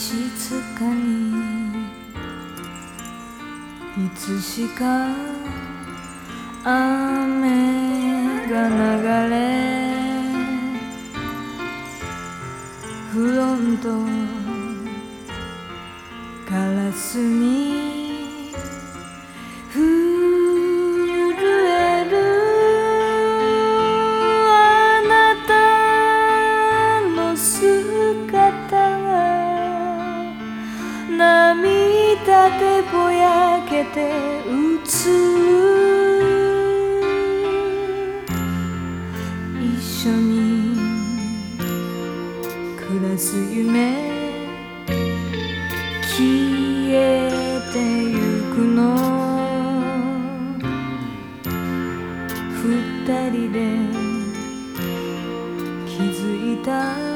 静かに。いつしか雨が流れ。フロントガラスにうつけて映る一緒に暮らす夢消えてゆくの。二人で気づいた。